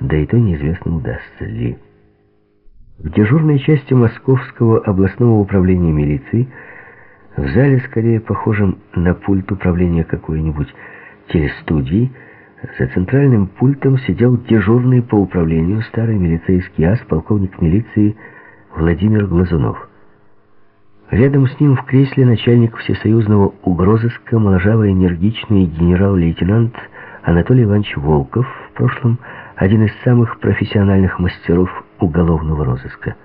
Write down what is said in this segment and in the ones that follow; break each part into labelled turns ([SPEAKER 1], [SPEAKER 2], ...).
[SPEAKER 1] да и то неизвестно, удастся ли. В дежурной части Московского областного управления милиции, в зале, скорее похожем на пульт управления какой-нибудь телестудии, за центральным пультом сидел дежурный по управлению старый милицейский ас, полковник милиции Владимир Глазунов. Рядом с ним в кресле начальник всесоюзного угрозыска, моложавый энергичный генерал-лейтенант Анатолий Иванович Волков, в прошлом один из самых профессиональных мастеров уголовного розыска.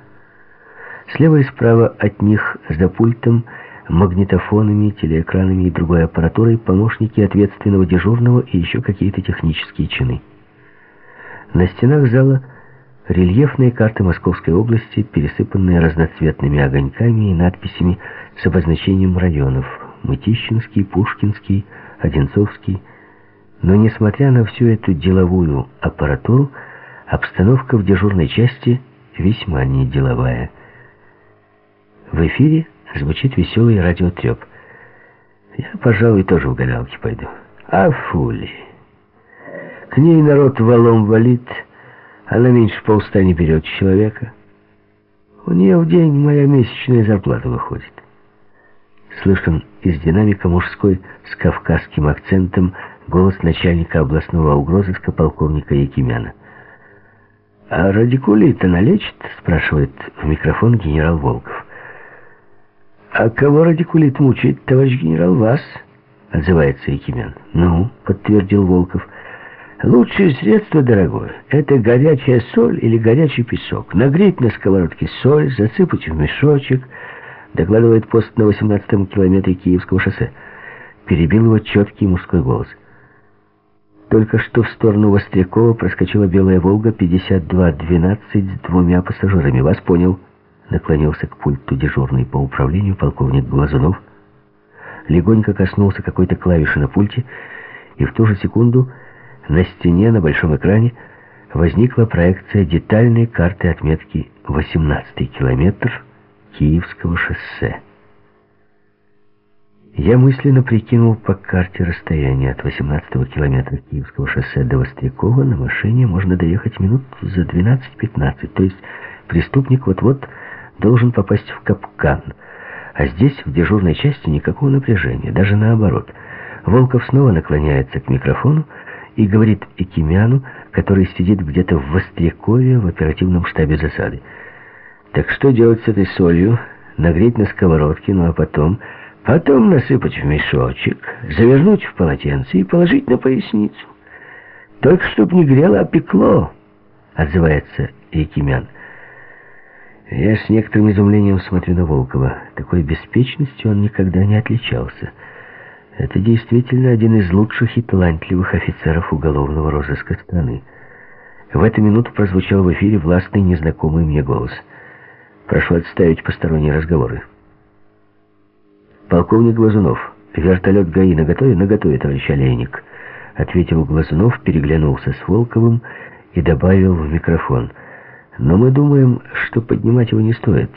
[SPEAKER 1] Слева и справа от них за пультом магнитофонами, телеэкранами и другой аппаратурой помощники ответственного дежурного и еще какие-то технические чины. На стенах зала рельефные карты Московской области, пересыпанные разноцветными огоньками и надписями с обозначением районов Мытищинский, Пушкинский, Одинцовский. Но несмотря на всю эту деловую аппаратуру, обстановка в дежурной части весьма неделовая. В эфире звучит веселый радиотреп. Я, пожалуй, тоже в гадалки пойду. А фули. К ней народ валом валит, она меньше полста не берет человека. У нее в день моя месячная зарплата выходит. Слышен из динамика мужской с кавказским акцентом голос начальника областного угрозыска полковника Якимяна. «А радикулит она лечит?» — спрашивает в микрофон генерал Волков. «А кого радикулит мучает, товарищ генерал, вас?» — отзывается Якимян. «Ну», — подтвердил Волков, — «лучшее средство, дорогое, это горячая соль или горячий песок. Нагреть на сковородке соль, засыпать в мешочек», — докладывает пост на 18-м километре Киевского шоссе. Перебил его четкий мужской голос. Только что в сторону Вострякова проскочила белая «Волга» 5212 с двумя пассажирами. Вас понял наклонился к пульту дежурный по управлению полковник Глазунов, легонько коснулся какой-то клавиши на пульте, и в ту же секунду на стене на большом экране возникла проекция детальной карты отметки 18 километр Киевского шоссе. Я мысленно прикинул по карте расстояние от 18 километра Киевского шоссе до Вострякова. На машине можно доехать минут за 12-15, то есть преступник вот-вот должен попасть в капкан. А здесь, в дежурной части, никакого напряжения, даже наоборот. Волков снова наклоняется к микрофону и говорит Экимяну, который сидит где-то в Вострякове в оперативном штабе засады. «Так что делать с этой солью? Нагреть на сковородке, ну а потом...» Потом насыпать в мешочек, завернуть в полотенце и положить на поясницу. Только чтоб не грело, а пекло, отзывается Якимян. Я с некоторым изумлением смотрю на Волкова. Такой беспечностью он никогда не отличался. Это действительно один из лучших и талантливых офицеров уголовного розыска страны. В эту минуту прозвучал в эфире властный незнакомый мне голос. «Прошу отставить посторонние разговоры». «Полковник Глазунов, вертолет ГАИ наготове?» «Наготове, товарищ Олейник», — ответил Глазунов, переглянулся с Волковым и добавил в микрофон — но мы думаем, что поднимать его не стоит.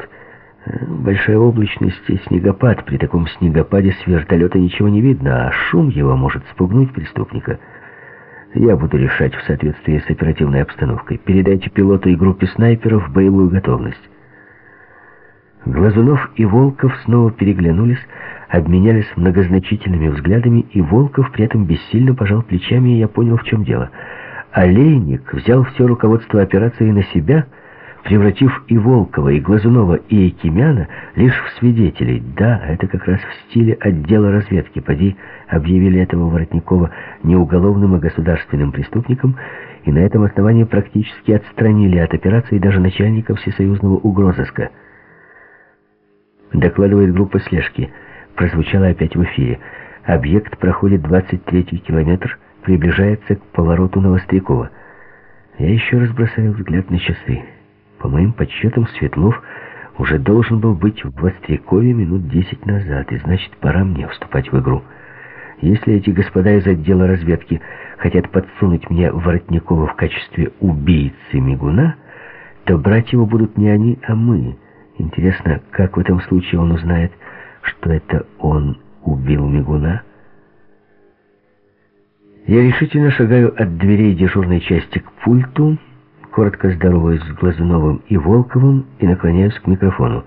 [SPEAKER 1] Большая облачность и снегопад. При таком снегопаде с вертолета ничего не видно, а шум его может спугнуть преступника. Я буду решать в соответствии с оперативной обстановкой. Передайте пилоту и группе снайперов боевую готовность. Глазунов и Волков снова переглянулись, обменялись многозначительными взглядами, и Волков при этом бессильно пожал плечами, и я понял, в чем дело — Олейник взял все руководство операции на себя, превратив и Волкова, и Глазунова, и Экимяна лишь в свидетелей. Да, это как раз в стиле отдела разведки. Поди объявили этого Воротникова не уголовным, а государственным преступником, и на этом основании практически отстранили от операции даже начальника всесоюзного угрозыска. Докладывает группа слежки. Прозвучало опять в эфире. Объект проходит 23-й километр приближается к повороту Новострякова. Я еще раз бросаю взгляд на часы. По моим подсчетам, Светлов уже должен был быть в Вострякове минут десять назад, и значит, пора мне вступать в игру. Если эти господа из отдела разведки хотят подсунуть мне Воротникова в качестве убийцы Мигуна, то брать его будут не они, а мы. Интересно, как в этом случае он узнает, что это он убил Мигуна? Я решительно шагаю от дверей дежурной части к пульту, коротко здороваюсь с Глазуновым и Волковым и наклоняюсь к микрофону.